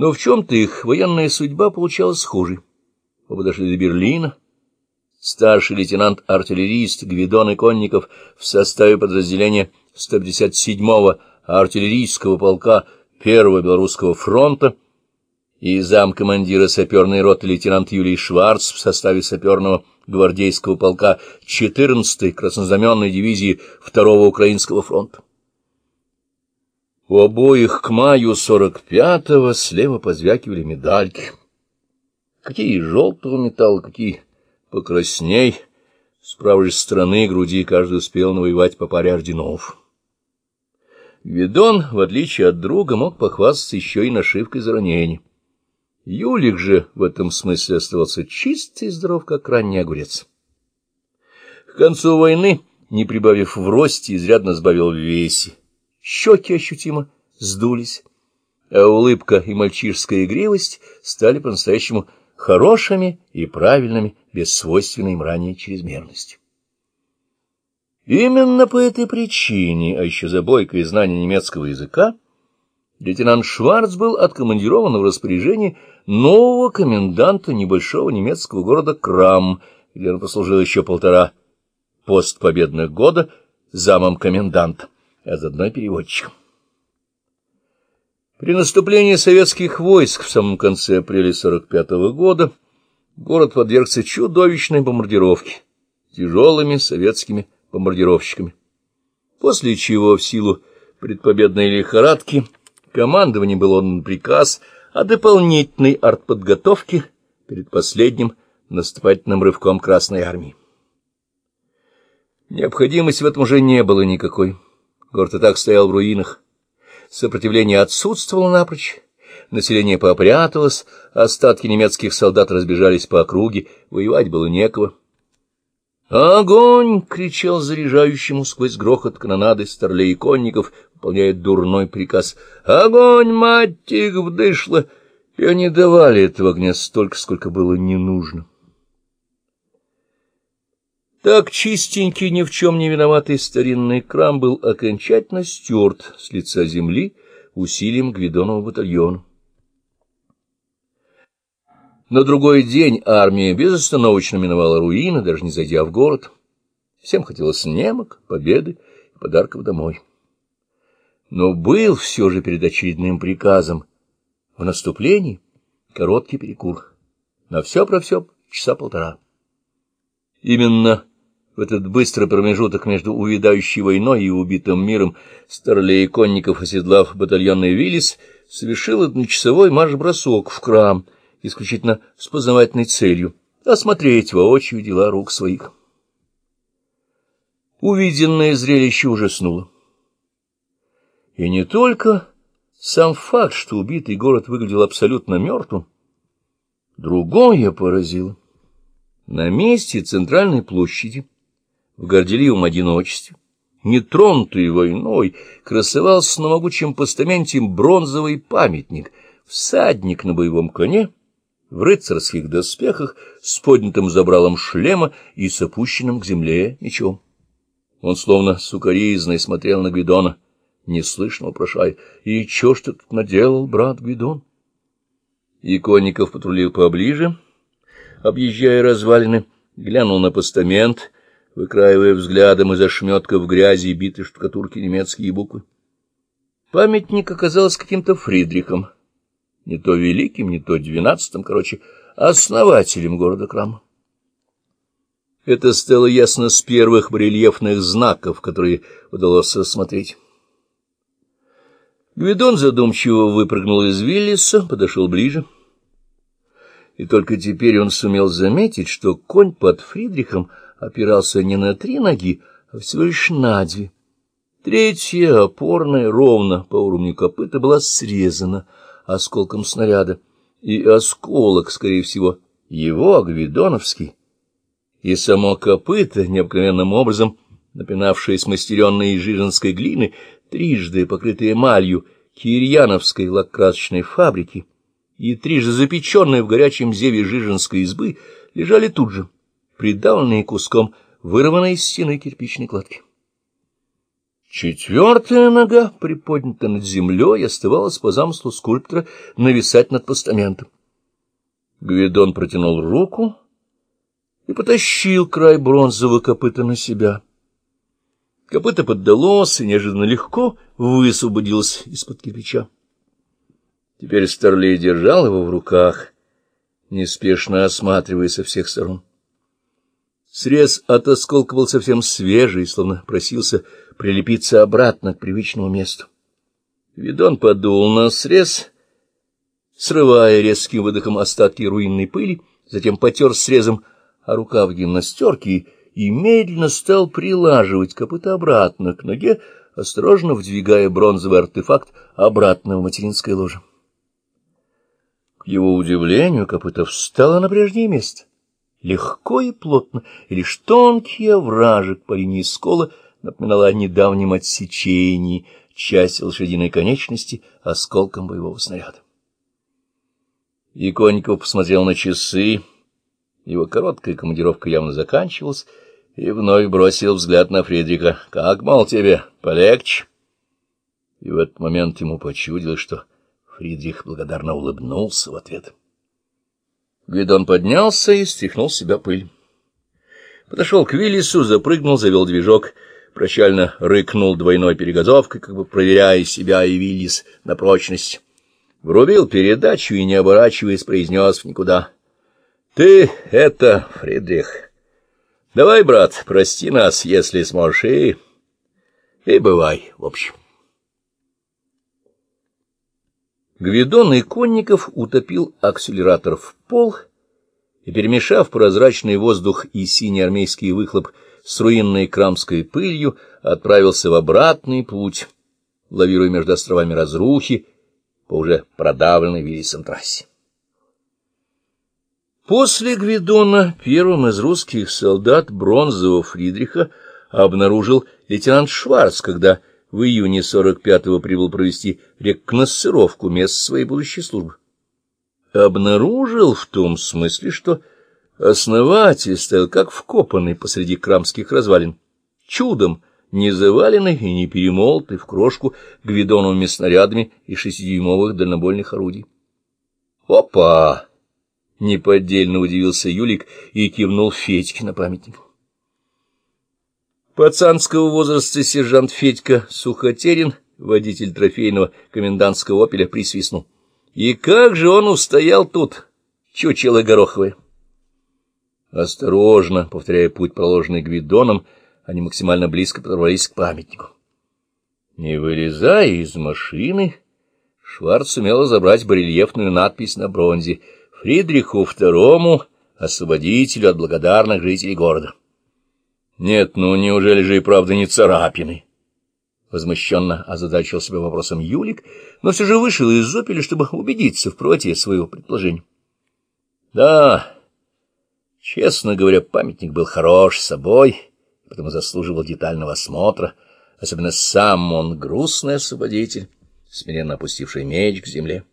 Но в чем-то их военная судьба получалась схожей. Оба дошли до Берлина. Старший лейтенант-артиллерист Гвидон Иконников в составе подразделения 157-го артиллерийского полка Первого Белорусского фронта и замкомандира саперной роты лейтенант Юлий Шварц в составе саперного гвардейского полка 14-й краснознаменной дивизии Второго Украинского фронта. У обоих к маю 45-го слева позвякивали медальки. Какие желтого металла, какие покрасней. С правой стороны груди каждый успел навоевать по паре орденов. Гвидон, в отличие от друга, мог похвастаться еще и нашивкой за ранение. Юлик же в этом смысле оставался чистый и здоров, как ранний огурец. К концу войны, не прибавив в росте, изрядно сбавил в весе. Щеки ощутимо сдулись, а улыбка и мальчишская игривость стали по-настоящему хорошими и правильными, без свойственной им ранее чрезмерности. Именно по этой причине, а еще за бойкое знание немецкого языка, лейтенант Шварц был откомандирован в распоряжение нового коменданта небольшого немецкого города Крам, где он послужил еще полтора постпобедных года замом коменданта, а заодно переводчиком. При наступлении советских войск в самом конце апреля 45 -го года город подвергся чудовищной бомбардировке тяжелыми советскими бомбардировщиками. После чего, в силу предпобедной лихорадки, командованию был отдан приказ о дополнительной артподготовке перед последним наступательным рывком Красной Армии. Необходимости в этом уже не было никакой. Город и так стоял в руинах. Сопротивление отсутствовало напрочь. Население попряталось, остатки немецких солдат разбежались по округе, воевать было некого. «Огонь!» — кричал заряжающему сквозь грохот канонады старлей и конников, выполняя дурной приказ. «Огонь, мать их, вдышло!» И они давали этого огня столько, сколько было не нужно. Так чистенький, ни в чем не виноватый старинный крам был окончательно стерт с лица земли усилием Гвидонова батальона. На другой день армия безостановочно миновала руины, даже не зайдя в город. Всем хотелось немок, победы и подарков домой. Но был все же перед очередным приказом в наступлении короткий перекур. На все про все часа полтора. Именно в этот быстрый промежуток между увядающей войной и убитым миром старлей конников, оседлав батальонный Виллис, совершил одночасовой марш-бросок в крам — исключительно с познавательной целью — осмотреть воочию дела рук своих. Увиденное зрелище ужаснуло. И не только сам факт, что убитый город выглядел абсолютно мертвым, другое поразило. На месте центральной площади, в горделивом одиночестве, нетронутый войной, красовался на могучем постаменте бронзовый памятник, всадник на боевом коне — в рыцарских доспехах, с поднятым забралом шлема и с опущенным к земле мечом. Он словно сукоризной смотрел на Гвидона, неслышно вопрошая, «И чё ж ты тут наделал, брат Гвидон?» Иконников патрулил поближе, объезжая развалины, глянул на постамент, выкраивая взглядом из ошметков грязи и битой штукатурки немецкие буквы. Памятник оказался каким-то Фридрихом не то великим, не то двенадцатым, короче, основателем города Крама. Это стало ясно с первых барельефных знаков, которые удалось рассмотреть. Гвидон задумчиво выпрыгнул из Виллиса, подошел ближе. И только теперь он сумел заметить, что конь под Фридрихом опирался не на три ноги, а всего лишь на две. Третья, опорная, ровно по уровню копыта, была срезана — осколком снаряда, и осколок, скорее всего, его, Гвидоновский, и само копыто, необыкновенным образом напинавшее смастеренной из жиженской глины, трижды покрытые эмалью кирьяновской лакрасочной фабрики и трижды запеченные в горячем зеве жиженской избы, лежали тут же, придавленные куском вырванной из стены кирпичной кладки. Четвертая нога, приподнятая над землей, оставалась по замыслу скульптора нависать над постаментом. Гвидон протянул руку и потащил край бронзового копыта на себя. Копыто поддалось и неожиданно легко высвободилось из-под кирпича. Теперь Старлей держал его в руках, неспешно осматривая со всех сторон. Срез от осколка был совсем свежий, словно просился прилепиться обратно к привычному месту. Видон подул на срез, срывая резким выдохом остатки руинной пыли, затем потер срезом а рукав гимнастерки и медленно стал прилаживать копыта обратно к ноге, осторожно вдвигая бронзовый артефакт обратно в материнское ложе. К его удивлению, копыта встало на прежнее место легко и плотно, и лишь тонкий овражек по линии скола напоминал о недавнем отсечении части лошадиной конечности осколком боевого снаряда. Иконников посмотрел на часы, его короткая командировка явно заканчивалась, и вновь бросил взгляд на Фридриха. — Как, мол, тебе, полегче? И в этот момент ему почудилось, что Фридрих благодарно улыбнулся в ответ. — Гвидон поднялся и стряхнул с себя пыль. Подошел к Виллису, запрыгнул, завел движок, прощально рыкнул двойной перегазовкой, как бы проверяя себя и Виллис на прочность. Врубил передачу и, не оборачиваясь, произнес в никуда. — Ты это, Фридрих. Давай, брат, прости нас, если сможешь, и... и бывай, в общем. Гвидон и Конников утопил акселератор в пол и, перемешав прозрачный воздух и синий армейский выхлоп с руинной крамской пылью, отправился в обратный путь, лавируя между островами разрухи по уже продавленной Виллисом трассе. После Гвидона первым из русских солдат бронзового Фридриха обнаружил лейтенант Шварц, когда в июне 45-го прибыл провести рекогносцировку мест своей будущей службы. Обнаружил в том смысле, что основатель стоял как вкопанный посреди крамских развалин, чудом не заваленный и не перемолотый в крошку гвидоновыми снарядами и шестидюймовых дальнобольных орудий. «Опа!» — неподдельно удивился Юлик и кивнул Федьке на памятник. Пацанского возраста сержант Федька Сухотерин, водитель трофейного комендантского опеля, присвистнул. И как же он устоял тут, чучело гороховое? Осторожно, повторяя путь, проложенный Гвидоном, они максимально близко подорвались к памятнику. Не вылезая из машины, Шварц сумел забрать барельефную надпись на бронзе «Фридриху II, освободителю от благодарных жителей города». Нет, ну неужели же и правда не царапины? Возмущенно озадачил себя вопросом Юлик, но все же вышел из зопеля, чтобы убедиться в правоте своего предположения. Да, честно говоря, памятник был хорош собой, потому заслуживал детального осмотра, особенно сам он грустный освободитель, смиренно опустивший меч к земле.